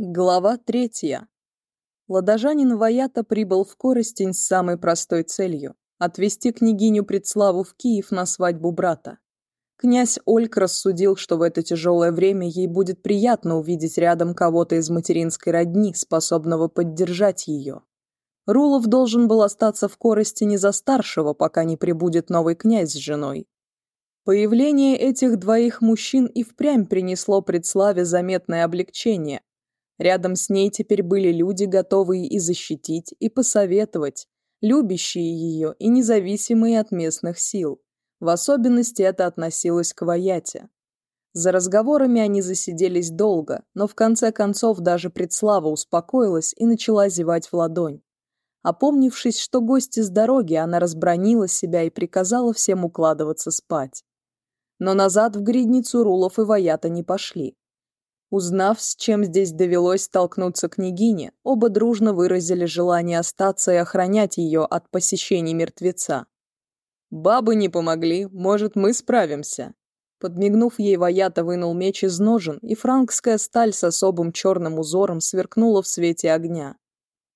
Глава третья. Ладожанин Ваята прибыл в Коростень с самой простой целью – отвезти княгиню Предславу в Киев на свадьбу брата. Князь Ольг рассудил, что в это тяжелое время ей будет приятно увидеть рядом кого-то из материнской родни, способного поддержать ее. Рулов должен был остаться в Коростене за старшего, пока не прибудет новый князь с женой. Появление этих двоих мужчин и впрямь принесло Предславе заметное облегчение, Рядом с ней теперь были люди, готовые и защитить, и посоветовать, любящие ее и независимые от местных сил. В особенности это относилось к Ваяте. За разговорами они засиделись долго, но в конце концов даже Предслава успокоилась и начала зевать в ладонь. Опомнившись, что гости с дороги, она разбронила себя и приказала всем укладываться спать. Но назад в гридницу Рулов и Ваята не пошли. Узнав, с чем здесь довелось столкнуться княгине, оба дружно выразили желание остаться и охранять ее от посещений мертвеца. «Бабы не помогли, может, мы справимся». Подмигнув ей, Ваята вынул меч из ножен, и франкская сталь с особым черным узором сверкнула в свете огня.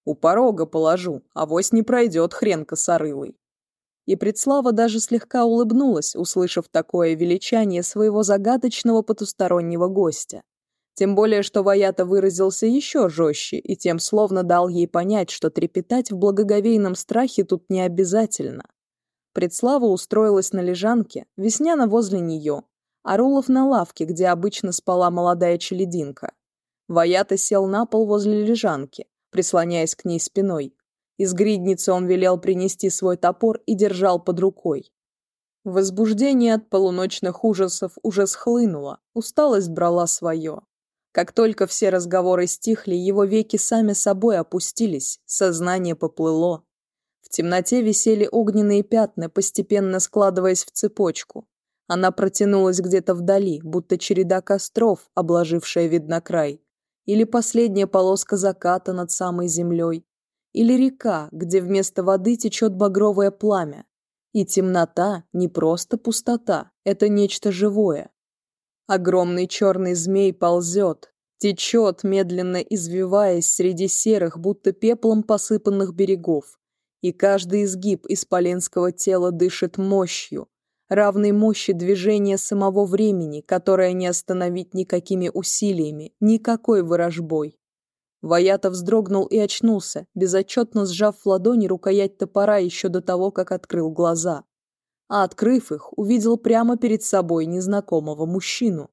«У порога положу, авось не пройдет хрен косорылый». И Предслава даже слегка улыбнулась, услышав такое величание своего загадочного потустороннего гостя. Тем более, что Ваята выразился еще жестче и тем словно дал ей понять, что трепетать в благоговейном страхе тут не обязательно. Предслава устроилась на лежанке, Весняна возле нее, а Рулов на лавке, где обычно спала молодая челединка. Ваята сел на пол возле лежанки, прислоняясь к ней спиной. Из гридницы он велел принести свой топор и держал под рукой. Возбуждение от полуночных ужасов уже схлынуло, усталость брала свое. Как только все разговоры стихли, его веки сами собой опустились, сознание поплыло. В темноте висели огненные пятна, постепенно складываясь в цепочку. Она протянулась где-то вдали, будто череда костров, обложившая виднокрай. Или последняя полоска заката над самой землей. Или река, где вместо воды течет багровое пламя. И темнота не просто пустота, это нечто живое, Огромный черный змей ползет, течет, медленно извиваясь среди серых, будто пеплом посыпанных берегов. И каждый изгиб исполинского тела дышит мощью, равной мощи движения самого времени, которое не остановить никакими усилиями, никакой ворожбой. Ваята вздрогнул и очнулся, безотчетно сжав в ладони рукоять топора еще до того, как открыл глаза. А, открыв их, увидел прямо перед собой незнакомого мужчину.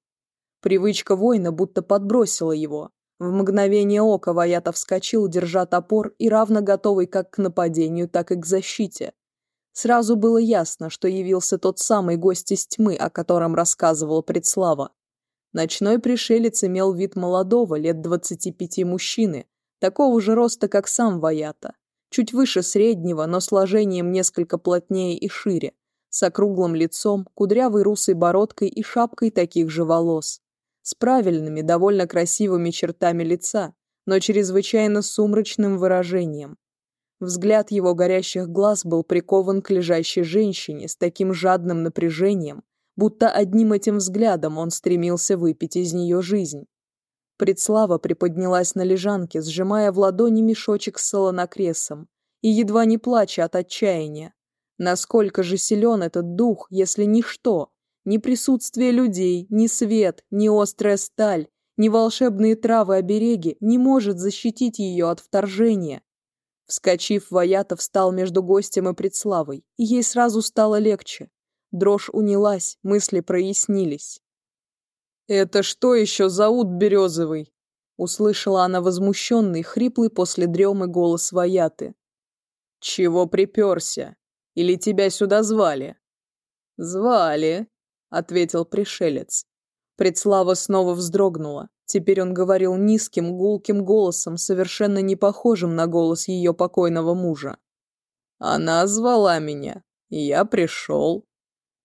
Привычка воина будто подбросила его. В мгновение ока Ваята вскочил, держа топор и равно готовый как к нападению, так и к защите. Сразу было ясно, что явился тот самый гость из тьмы, о котором рассказывала предслава. Ночной пришелец имел вид молодого, лет 25 мужчины, такого же роста, как сам Ваята. Чуть выше среднего, но сложением несколько плотнее и шире с округлым лицом, кудрявой русой бородкой и шапкой таких же волос, с правильными, довольно красивыми чертами лица, но чрезвычайно сумрачным выражением. Взгляд его горящих глаз был прикован к лежащей женщине с таким жадным напряжением, будто одним этим взглядом он стремился выпить из нее жизнь. Предслава приподнялась на лежанке, сжимая в ладони мешочек с солонокресом и едва не плача от отчаяния, Насколько же силен этот дух, если ничто, ни присутствие людей, ни свет, ни острая сталь, ни волшебные травы-обереги не может защитить ее от вторжения. Вскочив, Ваята встал между гостем и предславой, и ей сразу стало легче. Дрожь унялась, мысли прояснились. «Это что еще за ут березовый?» Услышала она возмущенный, хриплый после дремы голос Ваяты. «Чего приперся? Или тебя сюда звали?» «Звали», — ответил пришелец. Предслава снова вздрогнула. Теперь он говорил низким, гулким голосом, совершенно не похожим на голос ее покойного мужа. «Она звала меня, и я пришел.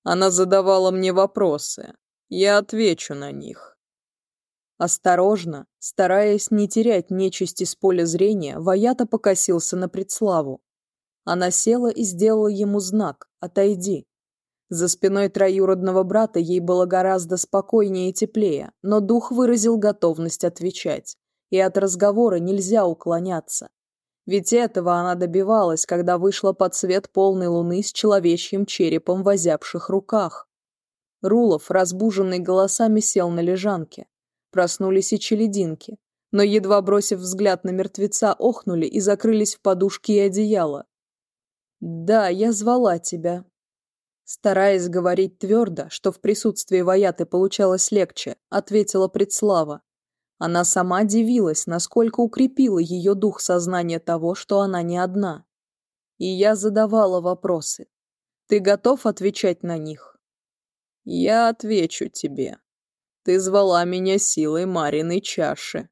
Она задавала мне вопросы. Я отвечу на них». Осторожно, стараясь не терять нечисть из поля зрения, Ваята покосился на предславу. Она села и сделала ему знак «Отойди». За спиной троюродного брата ей было гораздо спокойнее и теплее, но дух выразил готовность отвечать. И от разговора нельзя уклоняться. Ведь этого она добивалась, когда вышла под свет полной луны с человечьим черепом в озябших руках. Рулов, разбуженный голосами, сел на лежанке. Проснулись и челединки. Но, едва бросив взгляд на мертвеца, охнули и закрылись в подушки и одеяло. Да, я звала тебя. Стараясь говорить твердо, что в присутствии Ваяты получалось легче, ответила предслава. Она сама дивилась, насколько укрепила ее дух сознание того, что она не одна. И я задавала вопросы. Ты готов отвечать на них? Я отвечу тебе. Ты звала меня силой Мариной чаши.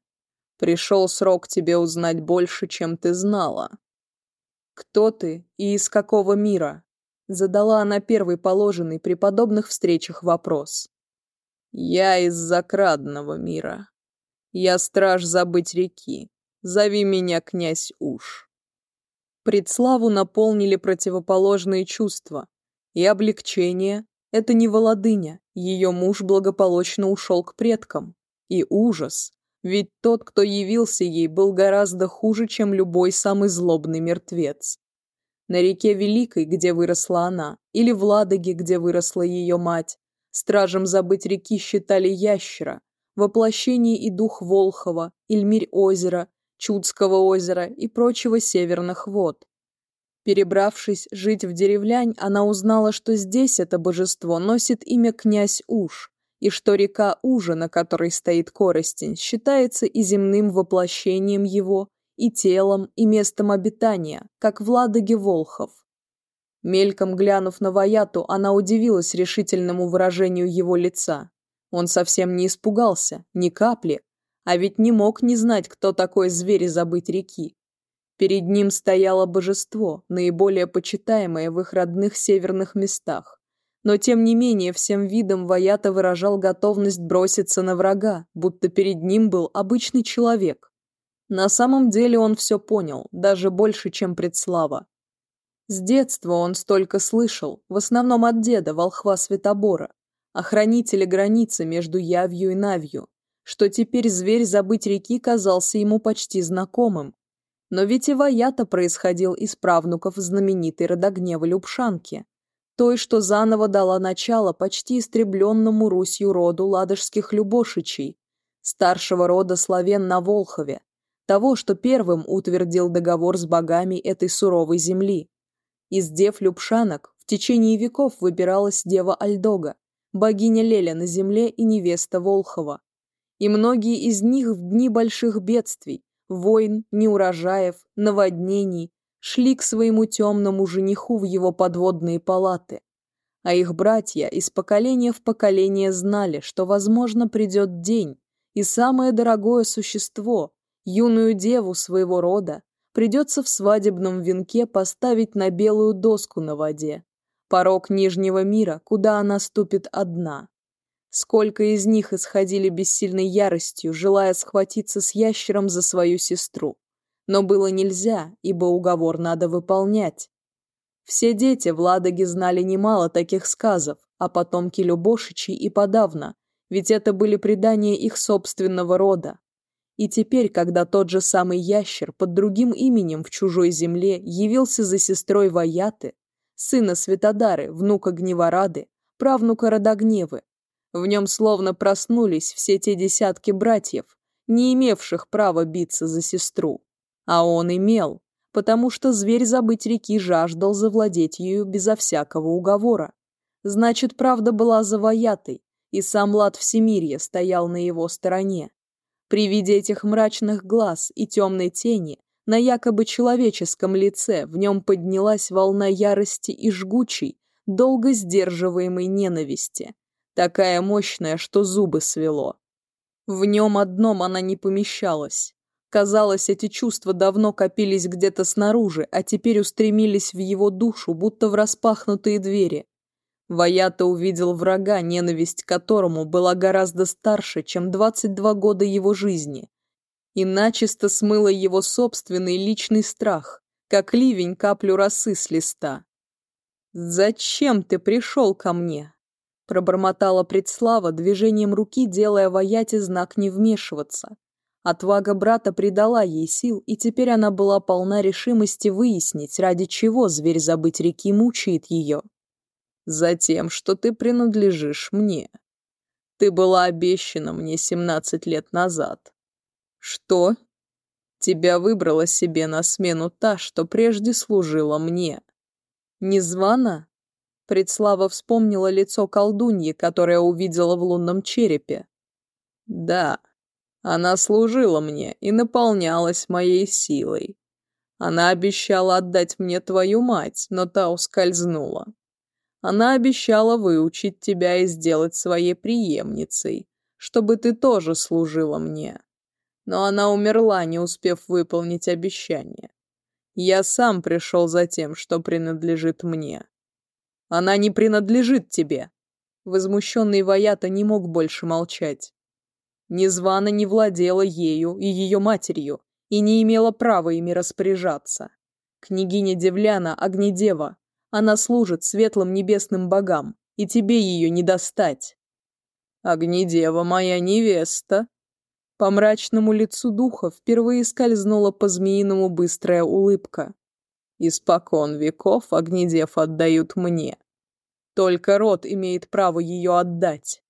Пришел срок тебе узнать больше, чем ты знала. Кто ты и из какого мира? Задала она первый положенный при подобных встречах вопрос. Я из закрадного мира. Я страж забыть реки. Зови меня князь Уж. Предславу наполнили противоположные чувства. И облегчение – это не Володыня, ее муж благополучно ушел к предкам. И ужас ведь тот, кто явился ей, был гораздо хуже, чем любой самый злобный мертвец. На реке Великой, где выросла она, или в Ладоге, где выросла ее мать, стражем забыть реки считали ящера, воплощение и дух Волхова, Ильмирь озера, Чудского озера и прочего северных вод. Перебравшись жить в деревлянь, она узнала, что здесь это божество носит имя князь Уж, и что река Ужа, на которой стоит Коростень, считается и земным воплощением его, и телом, и местом обитания, как в Ладоге Волхов. Мельком глянув на Ваяту, она удивилась решительному выражению его лица. Он совсем не испугался, ни капли, а ведь не мог не знать, кто такой зверь и забыть реки. Перед ним стояло божество, наиболее почитаемое в их родных северных местах. но тем не менее всем видом Ваята выражал готовность броситься на врага, будто перед ним был обычный человек. На самом деле он все понял, даже больше, чем предслава. С детства он столько слышал, в основном от деда, волхва Светобора, охранителя границы между Явью и Навью, что теперь зверь забыть реки казался ему почти знакомым. Но ведь и Ваята происходил из правнуков знаменитой родогневы Любшанки той, что заново дала начало почти истребленному Русью роду ладожских Любошичей, старшего рода славен на Волхове, того, что первым утвердил договор с богами этой суровой земли. Из дев Любшанок в течение веков выбиралась дева Альдога, богиня Леля на земле и невеста Волхова. И многие из них в дни больших бедствий, войн, неурожаев, наводнений, шли к своему темному жениху в его подводные палаты. А их братья из поколения в поколение знали, что, возможно, придет день, и самое дорогое существо, юную деву своего рода, придется в свадебном венке поставить на белую доску на воде, порог Нижнего мира, куда она ступит одна. Сколько из них исходили бессильной яростью, желая схватиться с ящером за свою сестру. но было нельзя, ибо уговор надо выполнять. Все дети в Ладоге знали немало таких сказов, а потомки Любошичей и подавно, ведь это были предания их собственного рода. И теперь, когда тот же самый ящер под другим именем в чужой земле явился за сестрой Ваяты, сына Светодары, внука Гневорады, правнука Родогневы, в нем словно проснулись все те десятки братьев, не имевших права биться за сестру. А он имел, потому что зверь забыть реки жаждал завладеть ею безо всякого уговора. Значит, правда была завоятой, и сам лад Всемирья стоял на его стороне. При виде этих мрачных глаз и темной тени на якобы человеческом лице в нем поднялась волна ярости и жгучей, долго сдерживаемой ненависти, такая мощная, что зубы свело. В нем одном она не помещалась, Казалось, эти чувства давно копились где-то снаружи, а теперь устремились в его душу, будто в распахнутые двери. Ваята увидел врага, ненависть к которому была гораздо старше, чем 22 года его жизни. И начисто смыло его собственный личный страх, как ливень каплю росы с листа. «Зачем ты пришел ко мне?» – пробормотала предслава, движением руки делая Ваяте знак не вмешиваться. Отвага брата придала ей сил, и теперь она была полна решимости выяснить, ради чего зверь забыть реки мучает ее. «Затем, что ты принадлежишь мне. Ты была обещана мне семнадцать лет назад». «Что?» «Тебя выбрала себе на смену та, что прежде служила мне». «Незвана?» Предслава вспомнила лицо колдуньи, которое увидела в лунном черепе. «Да», она служила мне и наполнялась моей силой. Она обещала отдать мне твою мать, но та ускользнула. Она обещала выучить тебя и сделать своей преемницей, чтобы ты тоже служила мне. Но она умерла, не успев выполнить обещание. Я сам пришел за тем, что принадлежит мне. Она не принадлежит тебе. Возмущенный Ваята не мог больше Незвана не владела ею и ее матерью и не имела права ими распоряжаться. Княгиня Девляна Огнедева, она служит светлым небесным богам, и тебе ее не достать. Огнедева моя невеста. По мрачному лицу духа впервые скользнула по-змеиному быстрая улыбка. Испокон веков Огнедев отдают мне. Только род имеет право ее отдать.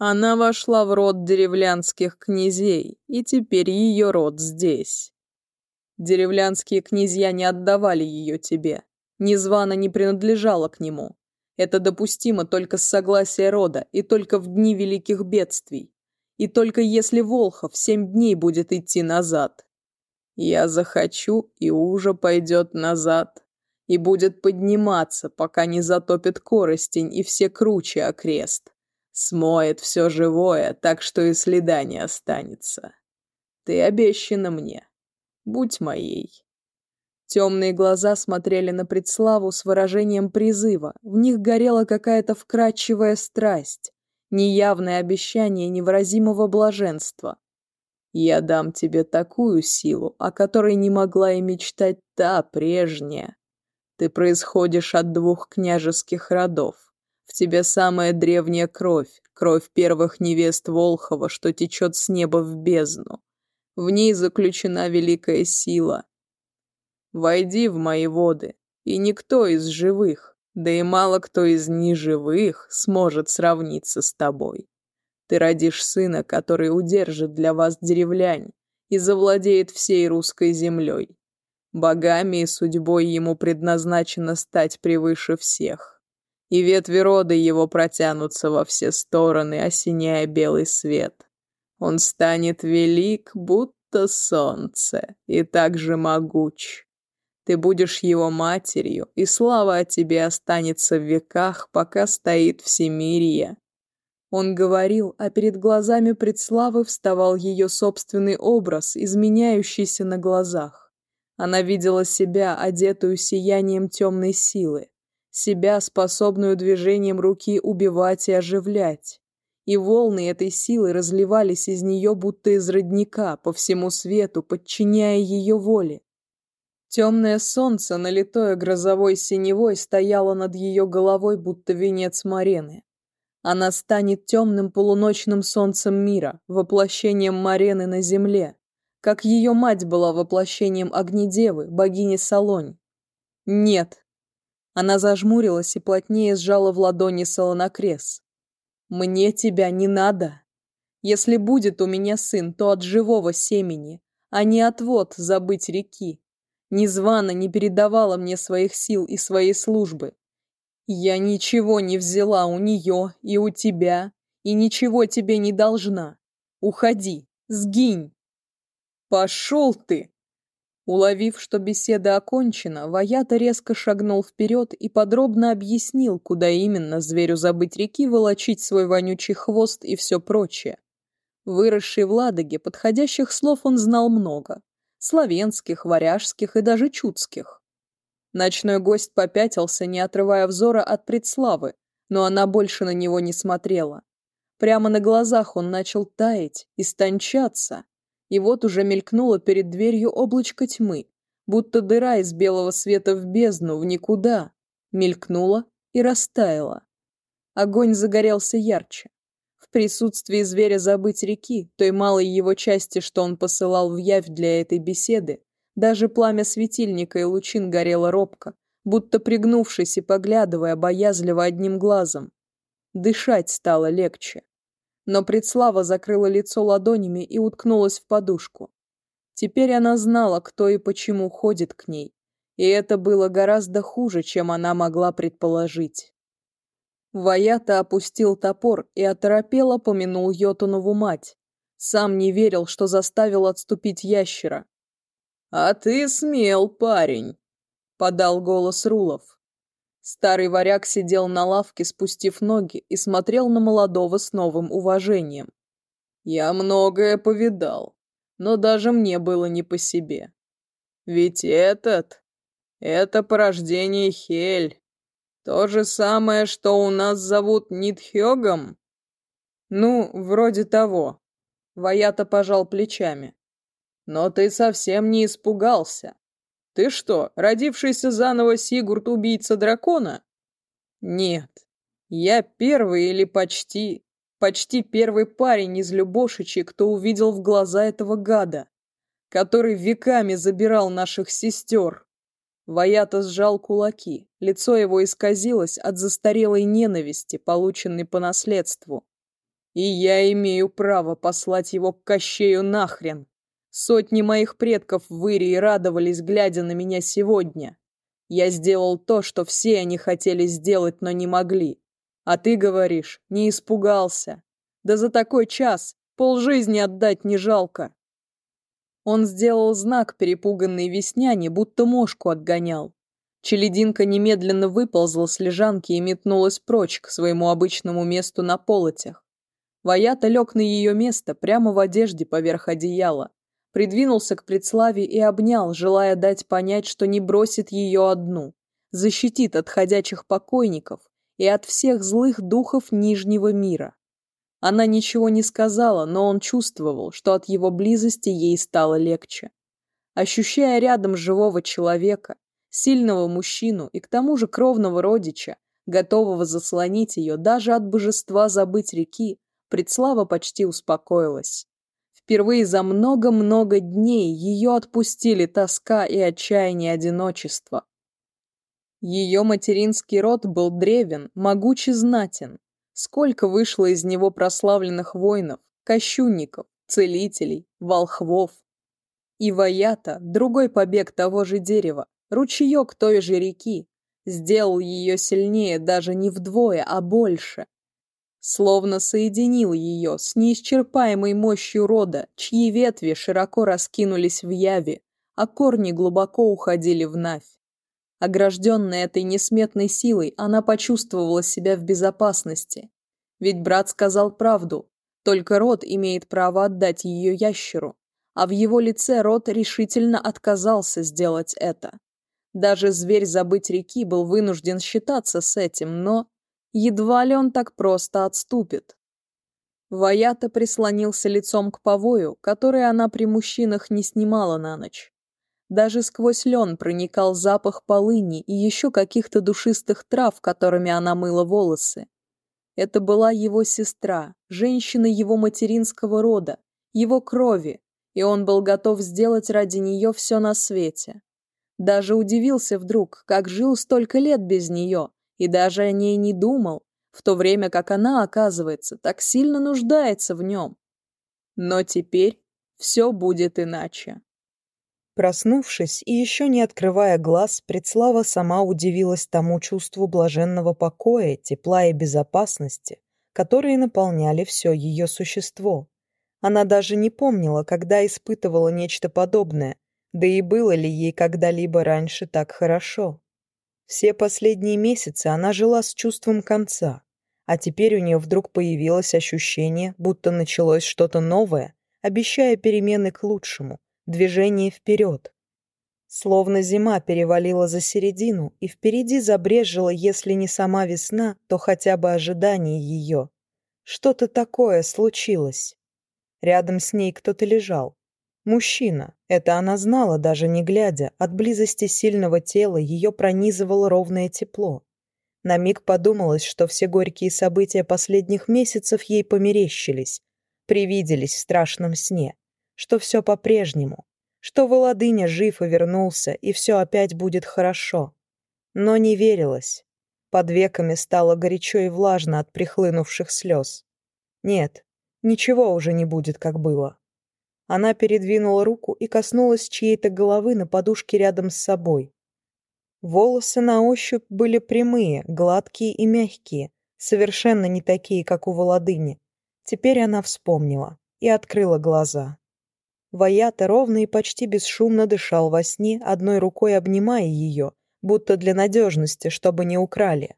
Она вошла в род деревлянских князей, и теперь ее род здесь. Деревлянские князья не отдавали ее тебе. Незвана не принадлежала к нему. Это допустимо только с согласия рода и только в дни великих бедствий. И только если Волхов семь дней будет идти назад. Я захочу, и уже пойдет назад. И будет подниматься, пока не затопит коростень и все круче окрест смоет все живое, так что и следа не останется. Ты обещана мне. Будь моей». Темные глаза смотрели на предславу с выражением призыва, в них горела какая-то вкрадчивая страсть, неявное обещание невыразимого блаженства. «Я дам тебе такую силу, о которой не могла и мечтать та прежняя. Ты происходишь от двух княжеских родов. В тебе самая древняя кровь, кровь первых невест Волхова, что течет с неба в бездну. В ней заключена великая сила. Войди в мои воды, и никто из живых, да и мало кто из неживых сможет сравниться с тобой. Ты родишь сына, который удержит для вас деревлянь и завладеет всей русской землей. Богами и судьбой ему предназначено стать превыше всех и ветви рода его протянутся во все стороны, осеняя белый свет. Он станет велик, будто солнце, и также могуч. Ты будешь его матерью, и слава о тебе останется в веках, пока стоит всемирье. Он говорил, а перед глазами предславы вставал ее собственный образ, изменяющийся на глазах. Она видела себя, одетую сиянием темной силы, себя, способную движением руки убивать и оживлять. И волны этой силы разливались из нее, будто из родника, по всему свету, подчиняя ее воле. Темное солнце, налитое грозовой синевой, стояло над ее головой, будто венец Марены. Она станет темным полуночным солнцем мира, воплощением Марены на земле, как ее мать была воплощением Огнедевы, богини Салонь. Нет, она зажмурилась и плотнее сжала в ладони солонокрес. «Мне тебя не надо. Если будет у меня сын, то от живого семени, а не от вод забыть реки. Незвано не передавала мне своих сил и своей службы. Я ничего не взяла у нее и у тебя, и Уловив, что беседа окончена, Ваята резко шагнул вперед и подробно объяснил, куда именно зверю забыть реки, волочить свой вонючий хвост и все прочее. Выросший в Ладоге, подходящих слов он знал много. славенских, варяжских и даже чудских. Ночной гость попятился, не отрывая взора от предславы, но она больше на него не смотрела. Прямо на глазах он начал таять, истончаться, и вот уже мелькнуло перед дверью облачко тьмы, будто дыра из белого света в бездну, в никуда. Мелькнула и растаяла. Огонь загорелся ярче. В В присутствии зверя забыть реки, той малой его части, что он посылал в явь для этой беседы, даже пламя светильника и лучин горело робко, будто пригнувшись и поглядывая боязливо одним глазом. Дышать стало легче. Но предслава закрыла лицо ладонями и уткнулась в подушку. Теперь она знала, кто и почему ходит к ней, и это было гораздо хуже, чем она могла предположить. Ваята опустил топор и оторопело помянул Йотунову мать. Сам не верил, Старый варяг сидел на лавке, спустив ноги, и смотрел на молодого с новым уважением. «Я многое повидал, но даже мне было не по себе. Ведь этот — это порождение Хель. То же самое, что у нас зовут Нитхёгом?» «Ну, вроде того». Ваята пожал плечами. «Но ты совсем не испугался. Ты что, родившийся заново Сигурд убийца дракона? Нет. Я первый или почти, почти первый парень из Любошичи, кто увидел в глаза этого гада, который веками забирал наших сестер. Ваята сжал кулаки, лицо его исказилось от застарелой ненависти, полученной по наследству. И я имею право послать его к Кощею нахрен. Сотни моих предков выри и радовались, глядя на меня сегодня. Я сделал то, что все они хотели сделать, но не могли. А ты говоришь, не испугался. Да за такой час полжизни отдать не жалко. Он сделал знак перепуганный весняне, будто мошку отгонял. Челединка немедленно выползла с лежанки и метнулась прочь к своему обычному месту на полотях. Ваята лег на ее место прямо в одежде поверх одеяла. придвинулся к предславе и обнял, желая дать понять, что не бросит ее одну, защитит от ходячих покойников и от всех злых духов Нижнего мира. Она ничего не сказала, но он чувствовал, что от его близости ей стало легче. Ощущая рядом живого человека, сильного мужчину и к тому же кровного родича, готового заслонить ее даже от божества забыть реки, предслава почти успокоилась. Впервые за много-много дней ее отпустили тоска и отчаяние одиночества. Ее материнский род был древен, могуч и знатен. Сколько вышло из него прославленных воинов, кощунников, целителей, волхвов. И Ваята, другой побег того же дерева, ручеек той же реки, сделал ее сильнее даже не вдвое, а больше – Словно соединил ее с неисчерпаемой мощью рода, чьи ветви широко раскинулись в яви, а корни глубоко уходили в навь. Огражденная этой несметной силой, она почувствовала себя в безопасности. Ведь брат сказал правду, только род имеет право отдать ее ящеру, а в его лице род решительно отказался сделать это. Даже зверь забыть реки был вынужден считаться с этим, но едва ли он так просто отступит. Ваята прислонился лицом к повою, который она при мужчинах не снимала на ночь. Даже сквозь лен проникал запах полыни и еще каких-то душистых трав, которыми она мыла волосы. Это была его сестра, женщина его материнского рода, его крови, и он был готов сделать ради нее все на свете. Даже удивился вдруг, как жил столько лет без нее, и даже о ней не думал, в то время как она, оказывается, так сильно нуждается в нем. Но теперь все будет иначе. Проснувшись и еще не открывая глаз, Предслава сама удивилась тому чувству блаженного покоя, тепла и безопасности, которые наполняли все ее существо. Она даже не помнила, когда испытывала нечто подобное, да и было ли ей когда-либо раньше так хорошо. Все последние месяцы она жила с чувством конца, а теперь у нее вдруг появилось ощущение, будто началось что-то новое, обещая перемены к лучшему – движение вперед. Словно зима перевалила за середину, и впереди забрежила, если не сама весна, то хотя бы ожидание ее. Что-то такое случилось. Рядом с ней кто-то лежал. Мужчина. Это она знала, даже не глядя. От близости сильного тела ее пронизывало ровное тепло. На миг подумалось, что все горькие события последних месяцев ей померещились, привиделись в страшном сне, что все по-прежнему, что Володыня жив и вернулся, и все опять будет хорошо. Но не верилось. Под веками стало горячо и влажно от прихлынувших слез. Нет, ничего уже не будет, как было. Она передвинула руку и коснулась чьей-то головы на подушке рядом с собой. Волосы на ощупь были прямые, гладкие и мягкие, совершенно не такие, как у Володыни. Теперь она вспомнила и открыла глаза. Ваята ровно и почти бесшумно дышал во сне, одной рукой обнимая ее, будто для надежности, чтобы не украли.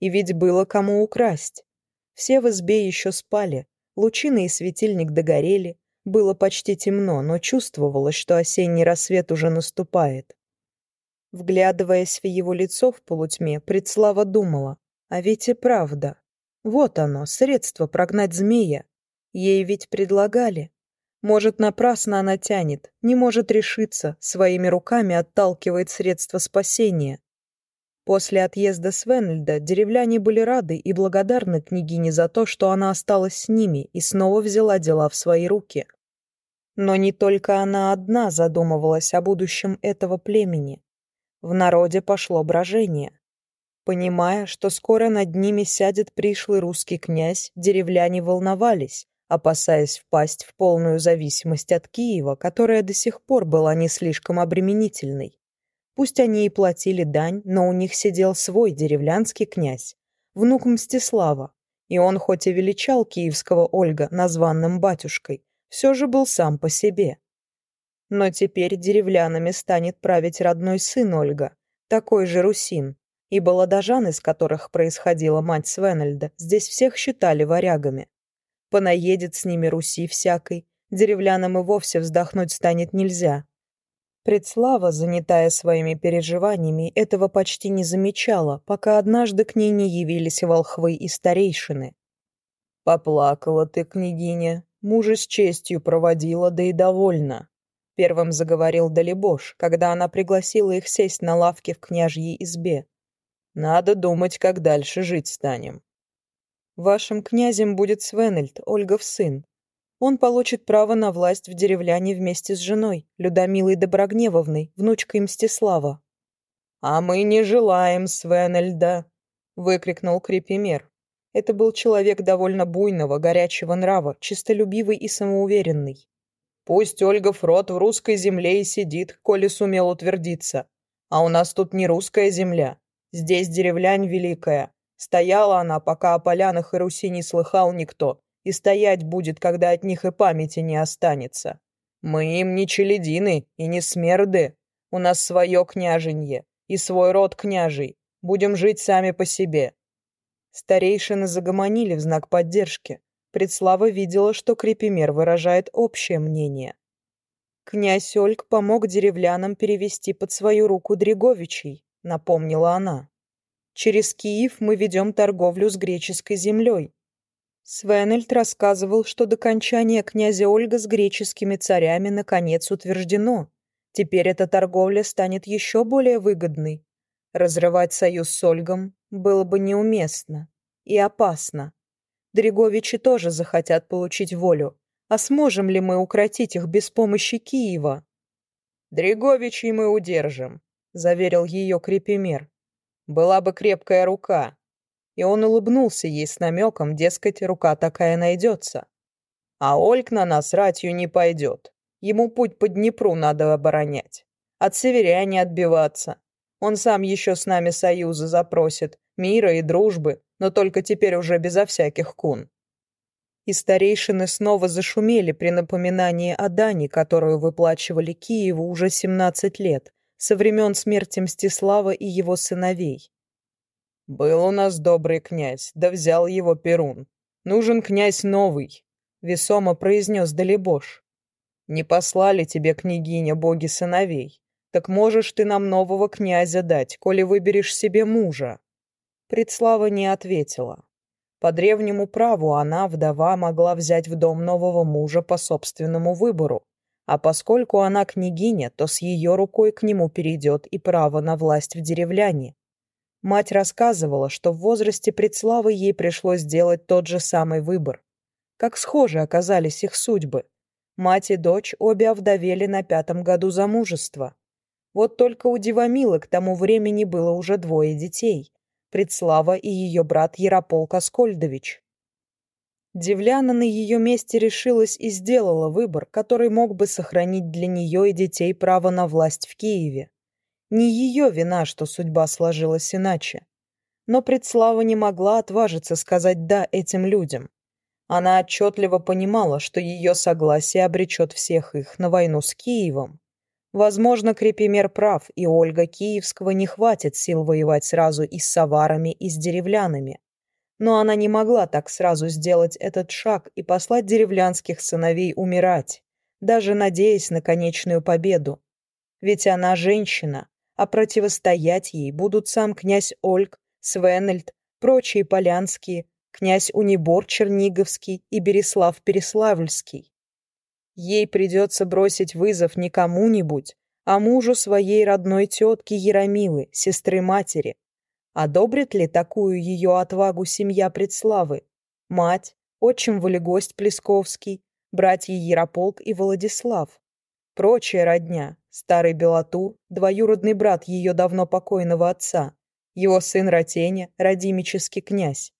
И ведь было кому украсть. Все в избе еще спали, лучины и светильник догорели, Было почти темно, но чувствовалось, что осенний рассвет уже наступает. Вглядываясь в его лицо в полутьме, Предслава думала, а ведь и правда. Вот оно, средство прогнать змея. Ей ведь предлагали. Может, напрасно она тянет, не может решиться, своими руками отталкивает средство спасения. После отъезда Свенельда деревляне были рады и благодарны княгине за то, что она осталась с ними и снова взяла дела в свои руки. Но не только она одна задумывалась о будущем этого племени. В народе пошло брожение. Понимая, что скоро над ними сядет пришлый русский князь, деревляне волновались, опасаясь впасть в полную зависимость от Киева, которая до сих пор была не слишком обременительной. Пусть они и платили дань, но у них сидел свой деревлянский князь, внук Мстислава, и он хоть и величал киевского Ольга названным батюшкой, все же был сам по себе. Но теперь деревлянами станет править родной сын Ольга, такой же русин, ибо ладожан, из которых происходила мать Свенельда, здесь всех считали варягами. Понаедет с Предслава, занятая своими переживаниями, этого почти не замечала, пока однажды к ней не явились волхвы и старейшины. «Поплакала ты, княгиня, мужа с честью проводила, да и довольна», — первым заговорил Далибош, когда она пригласила их сесть на лавке в княжьей избе. «Надо думать, как дальше жить станем». «Вашим князем будет Свенельд, Ольгов сын», Он получит право на власть в деревляне вместе с женой, Людомилой Доброгневовной, внучкой Мстислава. «А мы не желаем Свенельда!» — выкрикнул Крепимер. Это был человек довольно буйного, горячего нрава, чистолюбивый и самоуверенный. «Пусть Ольга Фрот в русской земле и сидит, коли сумел утвердиться. А у нас тут не русская земля. Здесь деревлянь великая, Стояла она, пока о полянах и Руси не слыхал никто, и стоять будет, когда от них и памяти не останется. Мы им не челядины и не смерды. У нас свое княженье и свой род княжий. Будем жить сами по себе». Старейшины загомонили в знак поддержки. Предслава видела, что Крепимер выражает общее мнение. «Князь Ольг помог деревлянам перевести под свою руку Дреговичей», — напомнила она. Через Киев мы Свенель рассказывал, что до кончания князя Ольга с греческими царями наконец утверждено. Теперь эта торговля станет еще более выгодной. Разрывать союз с Ольгом было бы неуместно и опасно. Дреговичи тоже захотят получить волю. А сможем ли мы укротить их без помощи Киева? «Дреговичей мы удержим», — заверил ее крепимир. «Была бы крепкая рука, и он улыбнулся ей с намеком, дескать, рука такая найдется. А Ольг на нас ратью не пойдет. Ему путь по Днепру надо оборонять. От северяне отбиваться. Он сам еще с нами союза запросит, мира и дружбы, но только теперь уже безо всяких кун. И старейшины снова зашумели при напоминании о дани, которую выплачивали Киеву уже 17 лет, со времен смерти Мстислава и его сыновей. «Был у нас добрый князь, да взял его Перун. Нужен князь новый», — весомо произнес Далибош. «Не послали тебе, княгиня, боги сыновей. Так можешь ты нам нового князя дать, коли выберешь себе мужа». Предслава не ответила. По древнему праву она, вдова, могла взять в дом нового мужа по собственному выбору, а поскольку она княгиня, то с ее рукой к нему перейдет и право на власть в деревляне. Мать рассказывала, что в возрасте предславы ей пришлось сделать тот же самый выбор. Как схожи оказались их судьбы. Мать и дочь обе овдовели на пятом году замужества. Вот только у Дивамилы к тому времени было уже двое детей. Предслава и ее брат Ярополк Аскольдович. Девляна на ее месте решилась и сделала выбор, который мог бы сохранить для нее и детей право на власть в Киеве. Не ее вина, что судьба сложилась иначе. Но Предслава не могла отважиться сказать «да» этим людям. Она отчетливо понимала, что ее согласие обречет всех их на войну с Киевом. Возможно, Крепимер прав, и Ольга Киевского не хватит сил воевать сразу и с саварами, и с деревлянами. Но она не могла так сразу сделать этот шаг и послать деревлянских сыновей умирать, даже надеясь на конечную победу. Ведь она женщина, а противостоять ей будут сам князь Ольг, Свенельд, прочие полянские, князь Унибор Черниговский и Береслав Переславльский. Ей придется бросить вызов не кому-нибудь, а мужу своей родной тетки Яромилы, сестры матери. Одобрит ли такую ее отвагу семья Предславы? Мать, отчим Волегость Плесковский, братья Ярополк и Владислав. Прочая родня, старый Белатур, двоюродный брат ее давно покойного отца, его сын Ратеня, родимический князь.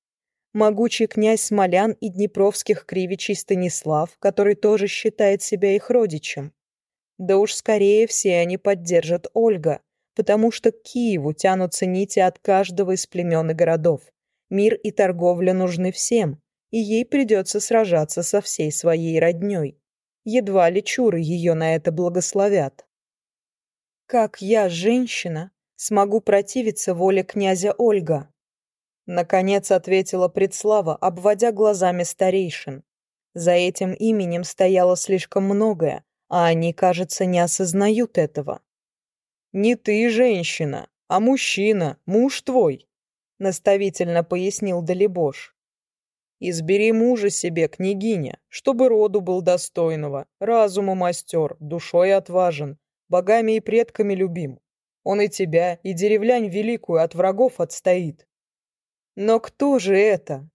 Могучий князь Смолян и Днепровских кривичей Станислав, который тоже считает себя их родичем. Да уж скорее все они поддержат Ольга, потому что к Киеву тянутся нити от каждого из племен и городов. Мир и торговля нужны всем, и ей придется сражаться со всей своей родней. Едва ли чуры ее на это благословят как я, женщина, смогу противиться воле князя Ольга?» Наконец ответила предслава, обводя глазами старейшин. За этим именем стояло слишком многое, а они, кажется, не осознают этого. «Не ты женщина, а мужчина, муж твой», — наставительно пояснил Далибош. «Избери мужа себе, княгиня, чтобы роду был достойного, разуму мастер, душой отважен, богами и предками любим. Он и тебя, и деревлянь великую от врагов отстоит. Но кто же это?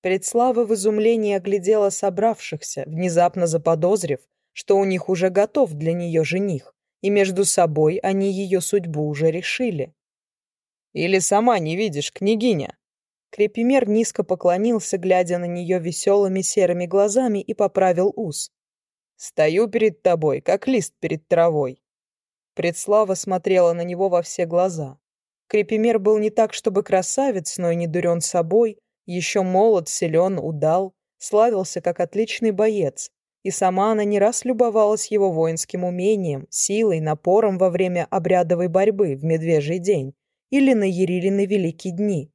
Предслава в изумлении оглядела собравшихся, внезапно заподозрив, что у них уже готов для нее жених, и между собой они ее судьбу уже решили. «Или сама не видишь, княгиня?» Крепимер низко поклонился, глядя на нее веселыми серыми глазами, и поправил ус. «Стою перед тобой, как лист перед травой. Предслава смотрела на него во все глаза. Крепимер был не так, чтобы красавец, но и не дурен собой, еще молод, силен, удал, славился как отличный боец, и сама она не раз любовалась его воинским умением, силой, напором во время обрядовой борьбы в Медвежий день или на Ерилины Великие дни.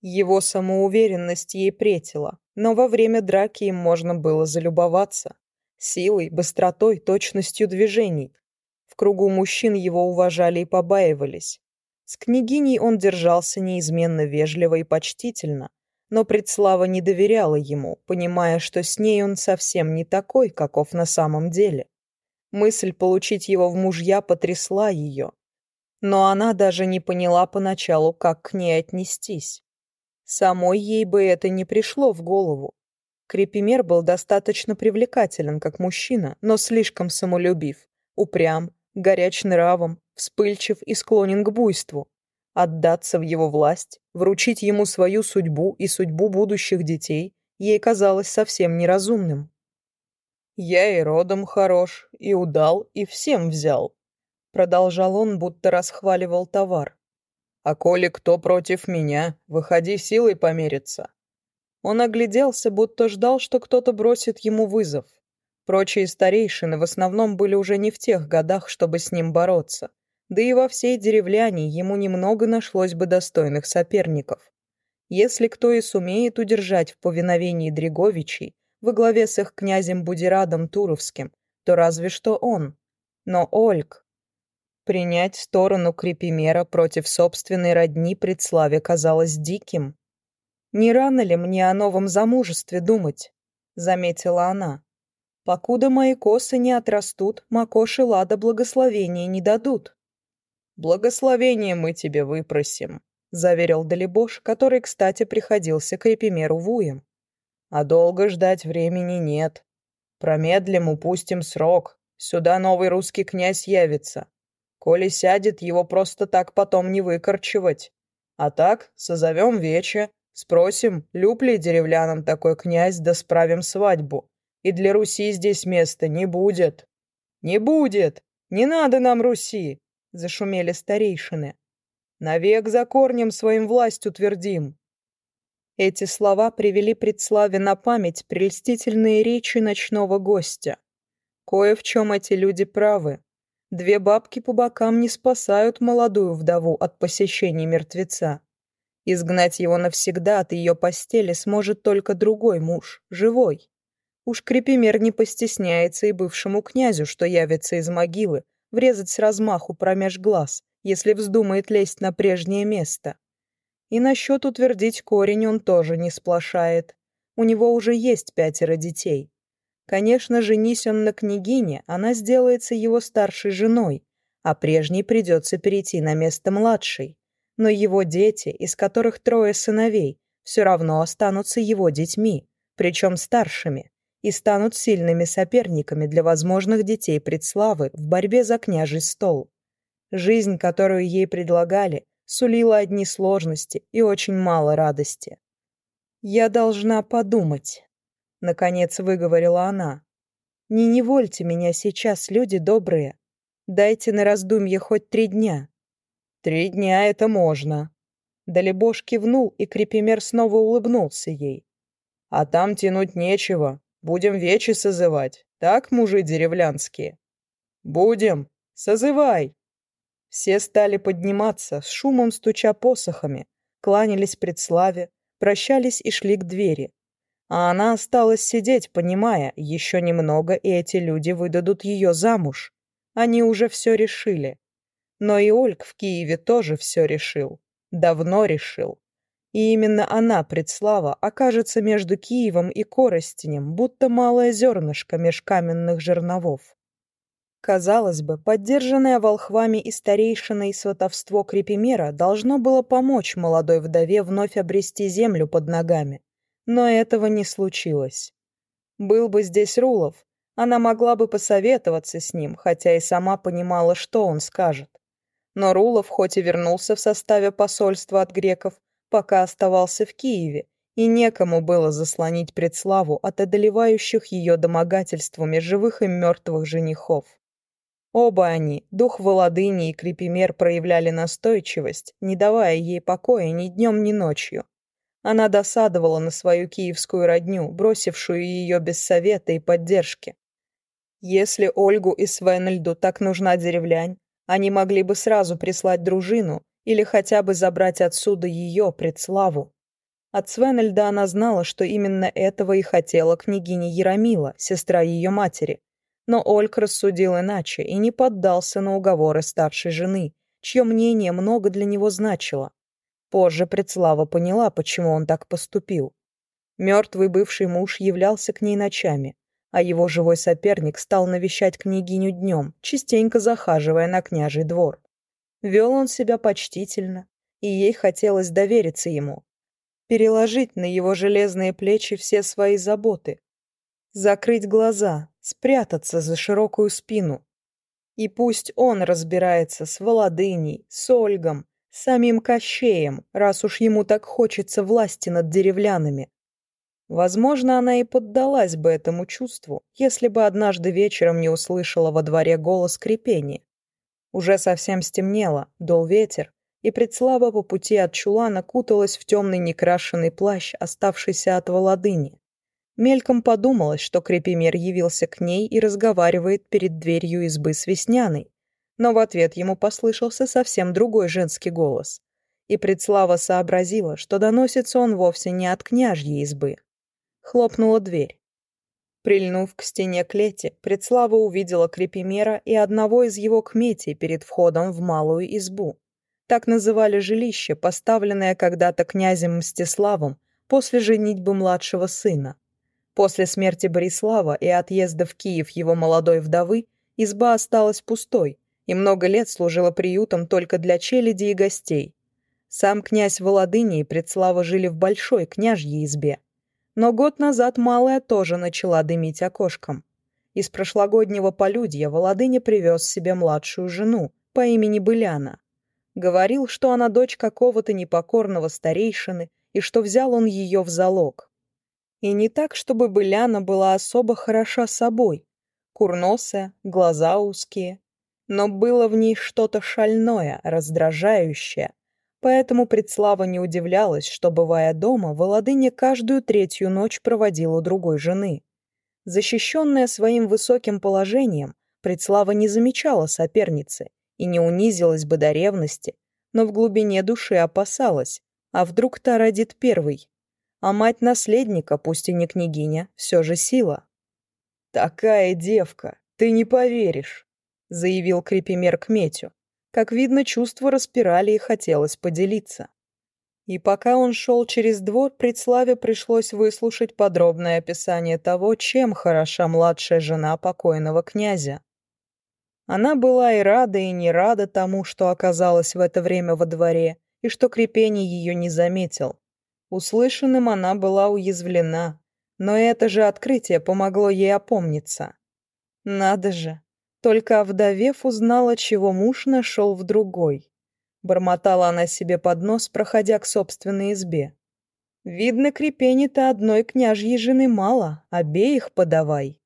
Его самоуверенность ей претила, но во время драки им можно было залюбоваться. Силой, быстротой, точностью движений, В кругу мужчин его уважали и побаивались. С княгиней он держался неизменно вежливо и почтительно, но предслава не доверяла ему, понимая, что с ней он совсем не такой, каков на самом деле. Мысль получить его в мужья потрясла ее, но она даже не поняла поначалу, как к ней отнестись. Самой ей бы это не пришло в голову. Крепимер был достаточно привлекателен как мужчина, но слишком самолюбив, упрям, горяч нравом, вспыльчив и склонен к буйству. Отдаться в его власть, вручить ему свою судьбу и судьбу будущих детей ей казалось совсем неразумным. «Я и родом хорош, и удал, и всем взял», продолжал он, будто расхваливал товар. «А коли кто против меня, выходи силой помериться». Он огляделся, будто ждал, что кто-то бросит ему вызов. Прочие старейшины в основном были уже не в тех годах, чтобы с ним бороться. Да и во всей деревляне ему немного нашлось бы достойных соперников. Если кто и сумеет удержать в повиновении Дреговичей во главе с их князем Будирадом Туровским, то разве что он. Но Ольг... Принять сторону Крепимера против собственной родни предславе казалось диким. «Не рано ли мне о новом замужестве думать?» — заметила она. Покуда мои косы не отрастут, Макоши Лада благословения не дадут. Благословение мы тебе выпросим, заверил Далибош, который, кстати, приходился к Эпимеру Вуем. «А долго ждать времени нет. Промедлим, упустим срок. Сюда новый русский князь явится. Коли сядет, его просто так потом не выкорчевать. А так, созовем вече, спросим, люб ли деревлянам такой князь, да справим свадьбу. и для Руси здесь места не будет». «Не будет! Не надо нам Руси!» — зашумели старейшины. «Навек за корнем своим власть утвердим!» Эти слова привели предславе на память прельстительные речи ночного гостя. Кое в чем эти люди правы. Две бабки по бокам не спасают молодую вдову от посещения мертвеца. Изгнать его навсегда от ее постели сможет только другой муж, живой. Уж Крепимер не постесняется и бывшему князю, что явится из могилы, врезать с размаху промеж глаз, если вздумает лезть на прежнее место. И насчет утвердить корень он тоже не сплошает. У него уже есть пятеро детей. Конечно, женись он на княгине, она сделается его старшей женой, а прежней придется перейти на место младшей. Но его дети, из которых трое сыновей, все равно останутся его детьми, причем старшими, и станут сильными соперниками для возможных детей предславы в борьбе за княжий стол. Жизнь, которую ей предлагали, сулила одни сложности и очень мало радости. «Я должна подумать», — наконец выговорила она. «Не невольте меня сейчас, люди добрые. Дайте на раздумье хоть три дня». «Три дня это можно». Далебош кивнул, и Крепимер снова улыбнулся ей. «А там тянуть нечего. Будем вечи созывать. Так, мужи деревлянские?» «Будем. Созывай!» Все стали подниматься, с шумом стуча посохами, кланялись пред славе, прощались и шли к двери. А она осталась сидеть, понимая, еще немного, и эти люди выдадут ее замуж. Они уже все решили. Но и Ольг в Киеве тоже все решил. Давно решил. И Именно она, предслава, окажется между Киевом и Коростенем, будто малое зернышко меж каменных жерновов. Казалось бы, поддержанное волхвами и старейшиной сватовство Крепимера должно было помочь молодой вдове вновь обрести землю под ногами. Но этого не случилось. Был бы здесь Рулов, она могла бы посоветоваться с ним, хотя и сама понимала, что он скажет. Но Рулов, хоть и вернулся в составе посольства от греков, пока оставался в Киеве, и некому было заслонить предславу от одолевающих ее домогательствами живых и мертвых женихов. Оба они, дух Володыни и Крепимер, проявляли настойчивость, не давая ей покоя ни днем, ни ночью. Она досадовала на свою киевскую родню, бросившую ее без совета и поддержки. Если Ольгу и Свенельду так нужна деревлянь, они могли бы сразу прислать дружину или хотя бы забрать отсюда ее предславу. От Свенельда она знала, что именно этого и хотела княгиня Яромила, сестра ее матери, но Ольг рассудил иначе и не поддался на уговоры старшей жены, чье мнение много для него значило. Позже Предслава поняла, почему он так поступил. Мертвый бывший муж являлся к ней ночами, а его живой соперник стал навещать княгиню днем, частенько захаживая на княжий двор. Вел он себя почтительно, и ей хотелось довериться ему, переложить на его железные плечи все свои заботы, закрыть глаза, спрятаться за широкую спину. И пусть он разбирается с Володыней, с Ольгом, с самим Кощеем, раз уж ему так хочется власти над деревлянами. Возможно, она и поддалась бы этому чувству, если бы однажды вечером не услышала во дворе голос крепения. Уже совсем стемнело, дул ветер, и предслава по пути от чулана куталась в темный некрашенный плащ, оставшийся от Володыни. Мельком подумалось, что Крепимер явился к ней и разговаривает перед дверью избы с Весняной. Но в ответ ему послышался совсем другой женский голос. И Предслава сообразила, что доносится он вовсе не от княжьей избы. Хлопнула дверь. Прильнув к стене клети, Предслава увидела крепимера и одного из его кметей перед входом в малую избу. Так называли жилище, поставленное когда-то князем Мстиславом после женитьбы младшего сына. После смерти Борислава и отъезда в Киев его молодой вдовы изба осталась пустой и много лет служила приютом только для челяди и гостей. Сам князь Володыни и Предслава жили в большой княжьей избе, но год назад малая тоже начала дымить окошком. Из прошлогоднего полюдья Володыня привез себе младшую жену по имени Быляна. Говорил, что она дочь какого-то непокорного старейшины и что взял он ее в залог. И не так, чтобы Быляна была особо хороша собой. Курносая, глаза узкие. Но было в ней что-то шальное, раздражающее, поэтому Предслава не удивлялась, что, бывая дома, Володыня каждую третью ночь проводила у другой жены. Защищенная своим высоким положением, предслава не замечала соперницы и не унизилась бы до ревности, но в глубине души опасалась, а вдруг та родит первый. А мать наследника, пусть и не княгиня, все же сила. «Такая девка, ты не поверишь», — заявил крепимер к Метю. Как видно, чувства распирали и хотелось поделиться. И пока он шел через двор, Предславе пришлось выслушать подробное описание того, чем хороша младшая жена покойного князя. Она была и рада, и не рада тому, что оказалась в это время во дворе, и что крепений ее не заметил. Услышанным она была уязвлена, но это же открытие помогло ей опомниться. Надо же, только овдовев узнала, чего муж нашел в другой. Бормотала она себе под нос, проходя к собственной избе. Видно, крепени-то одной княжьей жены мало, обеих подавай.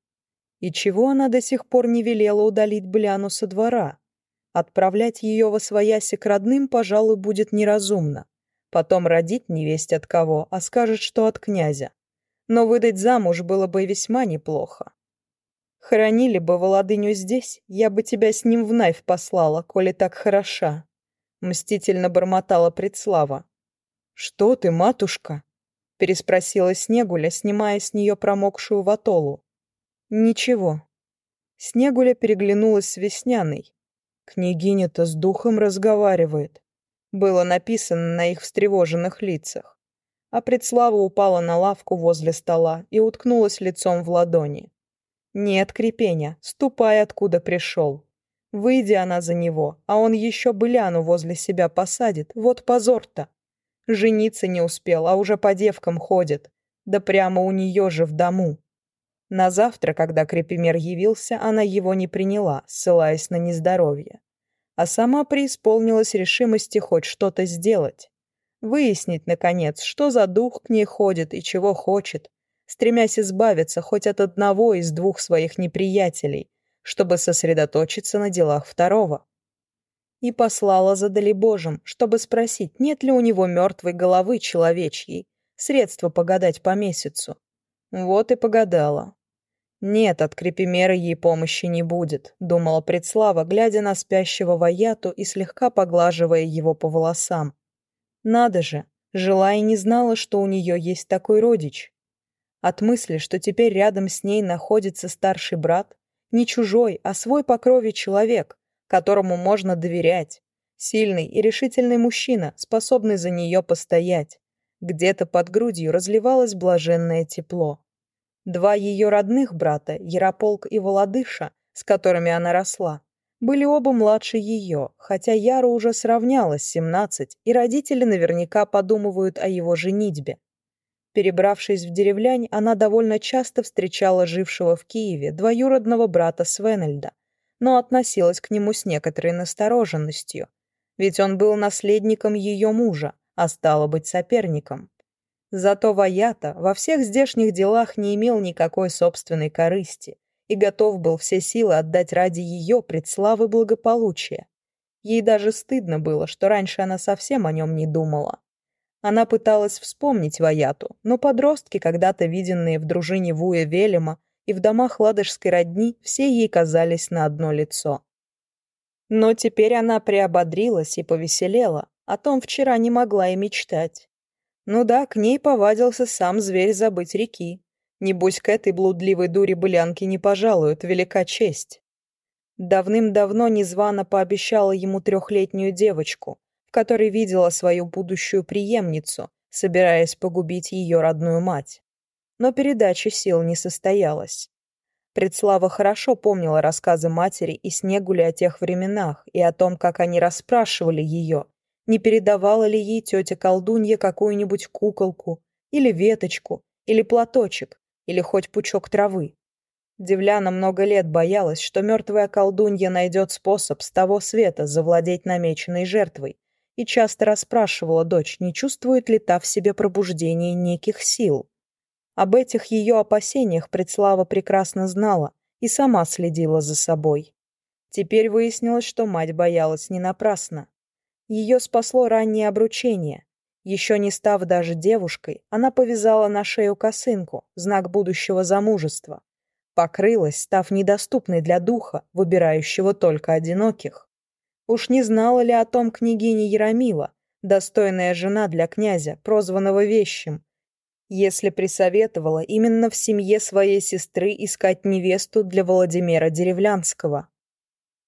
И чего она до сих пор не велела удалить Бляну со двора? Отправлять ее во свояси к родным, пожалуй, будет неразумно. Потом родить невесть от кого, а скажет, что от князя. Но выдать замуж было бы весьма неплохо. Хоронили бы Володыню здесь, я бы тебя с ним в навь послала, коли так хороша», — мстительно бормотала предслава. «Что ты, матушка?» — переспросила Снегуля, снимая с нее промокшую ватолу. «Ничего». Снегуля переглянулась с Весняной. «Княгиня-то с духом разговаривает», — было написано на их встревоженных лицах. А предслава упала на лавку возле стола и уткнулась лицом в ладони. «Нет, Крепеня, ступай, откуда пришел. Выйди она за него, а он еще быляну возле себя посадит. Вот позор-то. Жениться не успел, а уже по девкам ходит. Да прямо у нее же в дому». На завтра, когда Крепимер явился, она его не приняла, ссылаясь на нездоровье. А сама преисполнилась решимости хоть что-то сделать. Выяснить, наконец, что за дух к стремясь избавиться хоть от одного из двух своих неприятелей, чтобы сосредоточиться на делах второго. И послала за Божьим, чтобы спросить, нет ли у него мертвой головы человечьей, средства погадать по месяцу. Вот и погадала. «Нет, от крепимера ей помощи не будет», — думала Предслава, глядя на спящего Ваяту и слегка поглаживая его по волосам. «Надо же, жила и не знала, что у нее есть такой родич». От мысли, что теперь рядом с ней находится старший брат, не чужой, а свой по крови человек, которому можно доверять, сильный и решительный мужчина, способный за нее постоять. Где-то под грудью разливалось блаженное тепло. Два ее родных брата, Ярополк и Володыша, с которыми она росла, были оба младше ее, хотя Яра уже сравнялась 17, и родители наверняка подумывают о его женитьбе. перебравшись в деревлянь, она довольно часто встречала жившего в Киеве двоюродного брата Свенельда, но относилась к нему с некоторой настороженностью, ведь он был наследником ее мужа, а стало быть соперником. Зато Ваята во всех здешних делах не имел никакой собственной корысти и готов был все силы отдать ради ее предславы благополучия. Ей даже стыдно было, что раньше она совсем о нем не думала. Она пыталась вспомнить Ваяту, но подростки, когда-то виденные в дружине Вуя Велема и в домах ладожской родни, все ей казались на одно лицо. Но теперь она приободрилась и повеселела, о том вчера не могла и мечтать. Ну да, к ней повадился сам зверь забыть реки. Небось, к этой блудливой дуре былянки не пожалуют, велика честь. Давным-давно Незвана пообещала ему трехлетнюю девочку, в которой видела свою будущую преемницу, собираясь погубить ее родную мать. Но передача сил не состоялась. Предслава хорошо помнила рассказы матери и Снегули о тех временах и о том, как они расспрашивали ее, не передавала ли ей тетя-колдунья какую-нибудь куколку, или веточку, или платочек, или хоть пучок травы. Девляна много лет боялась, что мертвая колдунья найдет способ с того света завладеть намеченной жертвой, и часто расспрашивала дочь, не чувствует ли та в себе пробуждение неких сил. Об этих ее опасениях Предслава прекрасно знала и сама следила за собой. Теперь выяснилось, что мать боялась не напрасно. Ее спасло раннее обручение. Еще не став даже девушкой, она повязала на шею косынку, знак будущего замужества. Покрылась, став недоступной для духа, выбирающего только одиноких. Уж не знала ли о том княгиня Ярамила, достойная жена для князя, прозванного Вещим, если присоветовала именно в семье своей сестры искать невесту для Владимира Деревлянского.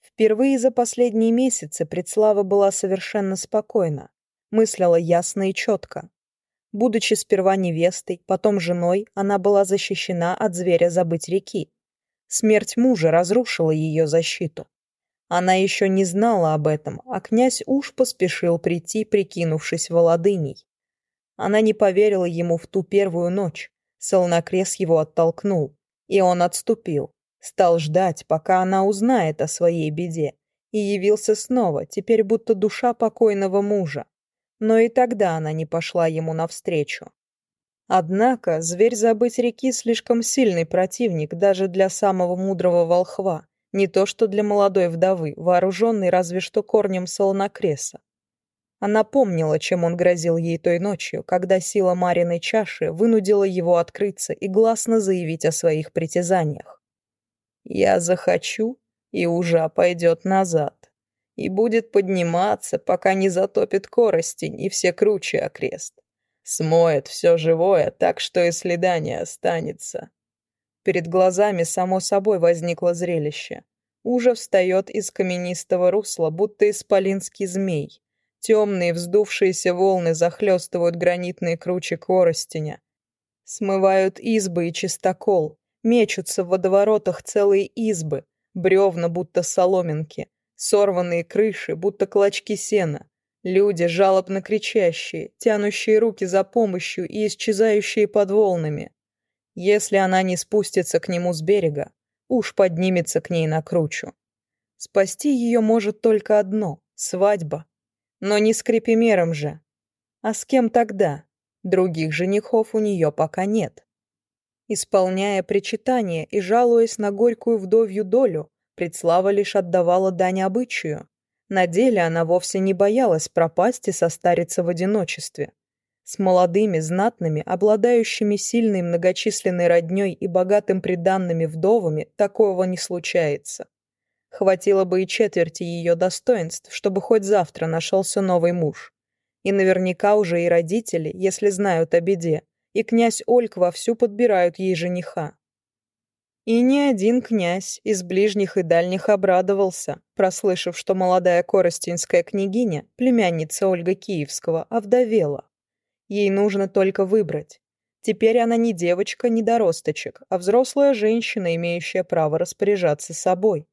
Впервые за последние месяцы Предслава была совершенно спокойна, мыслила ясно и четко. Будучи сперва невестой, потом женой, она была защищена от зверя забыть реки. Смерть мужа разрушила ее защиту. Она еще не знала об этом, а князь уж поспешил прийти, прикинувшись Володыней. Она не поверила ему в ту первую ночь. Солнокрес его оттолкнул, и он отступил. Стал ждать, пока она узнает о своей беде, и явился снова, теперь будто душа покойного мужа. Но и тогда она не пошла ему навстречу. Однако зверь забыть реки слишком сильный противник даже для самого мудрого волхва. Не то что для молодой вдовы, вооруженной разве что корнем солонокреса. Она помнила, чем он грозил ей той ночью, когда сила Мариной чаши вынудила его открыться и гласно заявить о своих притязаниях. «Я захочу, и ужа пойдет назад, и будет подниматься, пока не затопит коростень и все круче окрест. Смоет все живое так, что и следа не останется. Перед глазами само собой возникло зрелище. Ужас встает из каменистого русла, будто исполинский змей. Темные вздувшиеся волны захлестывают гранитные кручи коростеня. Смывают избы и чистокол. Мечутся в водоворотах целые избы. Бревна, будто соломинки. Сорванные крыши, будто клочки сена. Люди, жалобно кричащие, тянущие руки за помощью и исчезающие под волнами. Если она не спустится к нему с берега, уж поднимется к ней на кручу. Спасти ее может только одно — свадьба. Но не с крепимером же. А с кем тогда? Других женихов у нее пока нет. Исполняя причитание и жалуясь на горькую вдовью долю, предслава лишь отдавала дань обычаю. На деле она вовсе не боялась пропасть и состариться в одиночестве. С молодыми, знатными, обладающими сильной многочисленной роднёй и богатым приданными вдовами такого не случается. Хватило бы и четверти ее достоинств, чтобы хоть завтра нашелся новый муж. И наверняка уже и родители, если знают о беде, и князь Ольг вовсю подбирают ей жениха. И ни один князь из ближних и дальних обрадовался, прослышав, что молодая коростинская княгиня, племянница Ольга Киевского, овдовела. Ей нужно только выбрать. Теперь она не девочка, не доросточек, а взрослая женщина, имеющая право распоряжаться собой.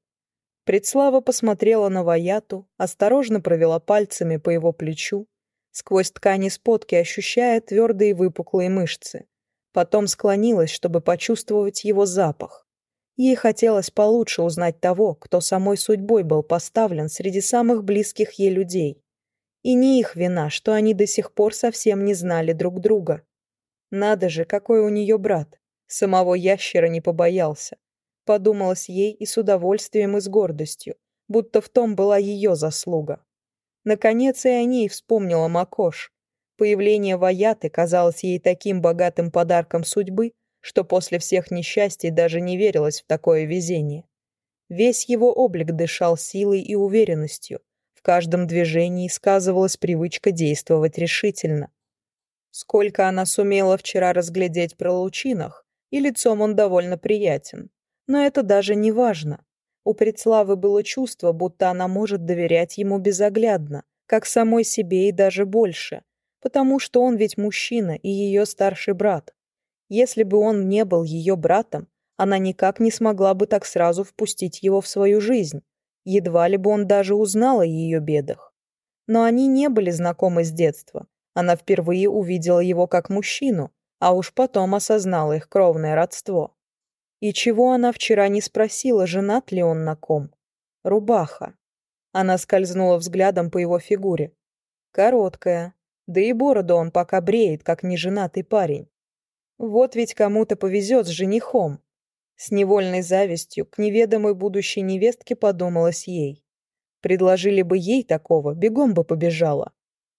Предслава посмотрела на Ваяту, осторожно провела пальцами по его плечу, сквозь ткани сподки ощущая твердые выпуклые мышцы. Потом склонилась, чтобы почувствовать его запах. Ей хотелось получше узнать того, кто самой судьбой был поставлен среди самых близких ей людей и не их вина, что они до сих пор совсем не знали друг друга. Надо же, какой у нее брат. Самого ящера не побоялся. Подумалось ей и с удовольствием, и с гордостью, будто в том была ее заслуга. Наконец и о ней вспомнила Макош. Появление Ваяты казалось ей таким богатым подарком судьбы, что после всех несчастий даже не верилось в такое везение. Весь его облик дышал силой и уверенностью, каждом движении сказывалась привычка действовать решительно. Сколько она сумела вчера разглядеть про лучинах, и лицом он довольно приятен. Но это даже не важно. У Предславы было чувство, будто она может доверять ему безоглядно, как самой себе и даже больше, потому что он ведь мужчина и ее старший брат. Если бы он не был ее братом, она никак не смогла бы так сразу впустить его в свою жизнь, Едва ли бы он даже узнал о ее бедах. Но они не были знакомы с детства. Она впервые увидела его как мужчину, а уж потом осознала их кровное родство. И чего она вчера не спросила, женат ли он на ком? Рубаха. Она скользнула взглядом по его фигуре. Короткая, да и бороду он пока бреет, как неженатый парень. Вот ведь кому-то повезет с женихом. С невольной завистью к неведомой будущей невестке подумалось ей. Предложили бы ей такого, бегом бы побежала.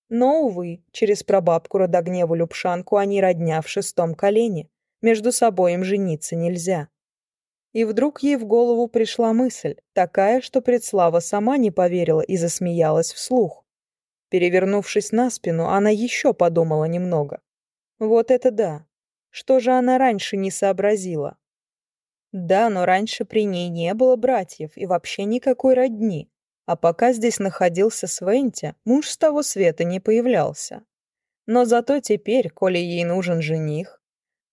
Но, увы, через прабабку Родогневу Любшанку они родня в шестом колене. Между собой им жениться нельзя. И вдруг ей в голову пришла мысль, такая, что Предслава сама не поверила и засмеялась вслух. Перевернувшись на спину, она еще подумала немного. Вот это да! Что же она раньше не сообразила? Да, но раньше при ней не было братьев и вообще никакой родни. А пока здесь находился Свенти, муж с того света не появлялся. Но зато теперь, коли ей нужен жених...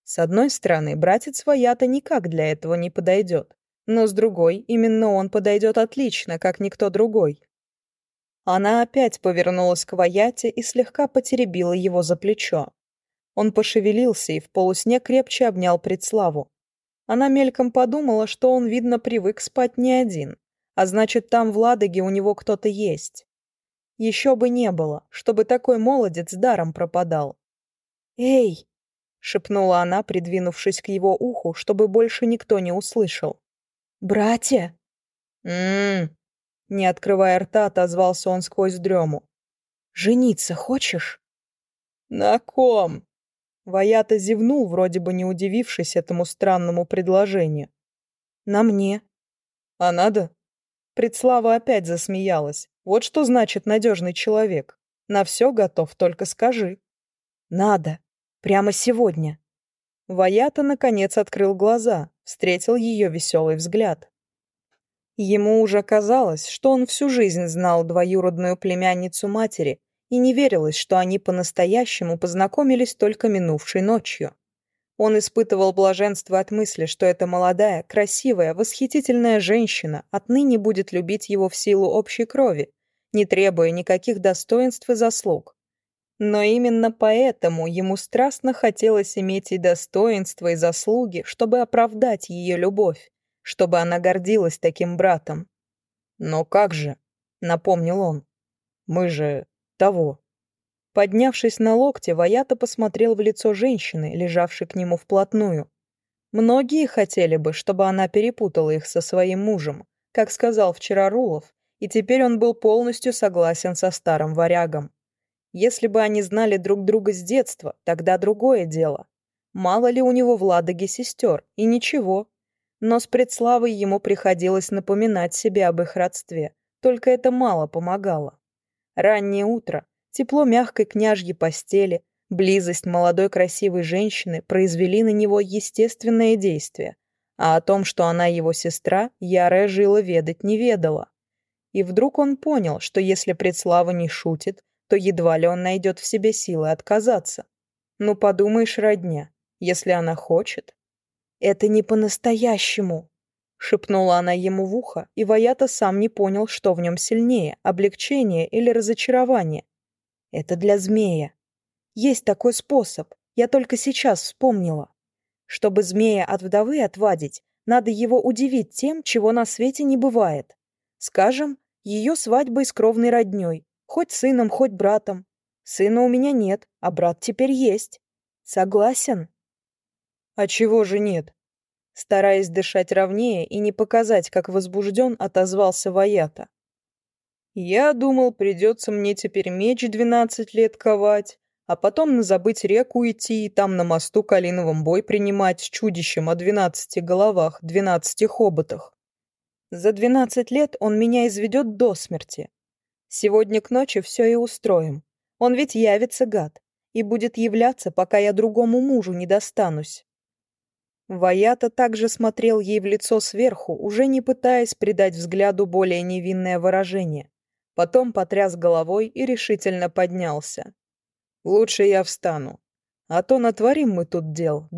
С одной стороны, братец Ваята никак для этого не подойдет. Но с другой, именно он подойдет отлично, как никто другой. Она опять повернулась к Ваяте и слегка потеребила его за плечо. Он пошевелился и в полусне крепче обнял предславу. Она мельком подумала, что он, видно, привык спать не один, а значит, там в Ладоге у него кто-то есть. Еще бы не было, чтобы такой молодец даром пропадал. «Эй!» — шепнула она, придвинувшись к его уху, чтобы больше никто не услышал. «Братья!» «М-м-м!» Не открывая рта, отозвался он сквозь дрему. «Жениться хочешь?» «На ком?» Ваята зевнул, вроде бы не удивившись этому странному предложению. «На мне». «А надо?» Предслава опять засмеялась. «Вот что значит надежный человек. На все готов, только скажи». «Надо. Прямо сегодня». Ваята, наконец, открыл глаза, встретил ее веселый взгляд. Ему уже казалось, что он всю жизнь знал двоюродную племянницу матери и не верилось, что они по-настоящему познакомились только минувшей ночью. Он испытывал блаженство от мысли, что эта молодая, красивая, восхитительная женщина отныне будет любить его в силу общей крови, не требуя никаких достоинств и заслуг. Но именно поэтому ему страстно хотелось иметь и достоинства, и заслуги, чтобы оправдать ее любовь, чтобы она гордилась таким братом. «Но как же?» — напомнил он. «Мы же того. Поднявшись на локте, Ваята посмотрел в лицо женщины, лежавшей к нему вплотную. Многие хотели бы, чтобы она перепутала их со своим мужем, как сказал вчера Рулов, и теперь он был полностью согласен со старым варягом. Если бы они знали друг друга с детства, тогда другое дело. Мало ли у него в Ладоге сестер, и ничего. Но с предславой ему приходилось напоминать себе об их родстве, только это мало помогало раннее утро, тепло мягкой княжьей постели, близость молодой красивой женщины произвели на него естественное действие, а о том, что она его сестра, ярая жила ведать не ведала. И вдруг он понял, что если предслава не шутит, то едва ли он найдет в себе силы отказаться. Ну, подумаешь, родня, если она хочет. «Это не по-настоящему», Шепнула она ему в ухо, и Ваята сам не понял, что в нем сильнее, облегчение или разочарование. Это для змея. Есть такой способ, я только сейчас вспомнила. Чтобы змея от вдовы отвадить, надо его удивить тем, чего на свете не бывает. Скажем, ее свадьбой с кровной родней, хоть сыном, хоть братом. Сына у меня нет, а брат теперь есть. Согласен? стараясь дышать ровнее и не показать, как возбужден отозвался Ваята. «Я думал, придется мне теперь меч двенадцать лет ковать, а потом на забыть реку идти и там на мосту Калиновым бой принимать с чудищем о двенадцати головах, двенадцати хоботах. За двенадцать лет он меня изведет до смерти. Сегодня к ночи все и устроим. Он ведь явится, гад, и будет являться, пока я другому мужу не достанусь. Ваята также смотрел ей в лицо сверху, уже не пытаясь придать взгляду более невинное выражение. Потом потряс головой и решительно поднялся. «Лучше я встану. А то натворим мы тут дел,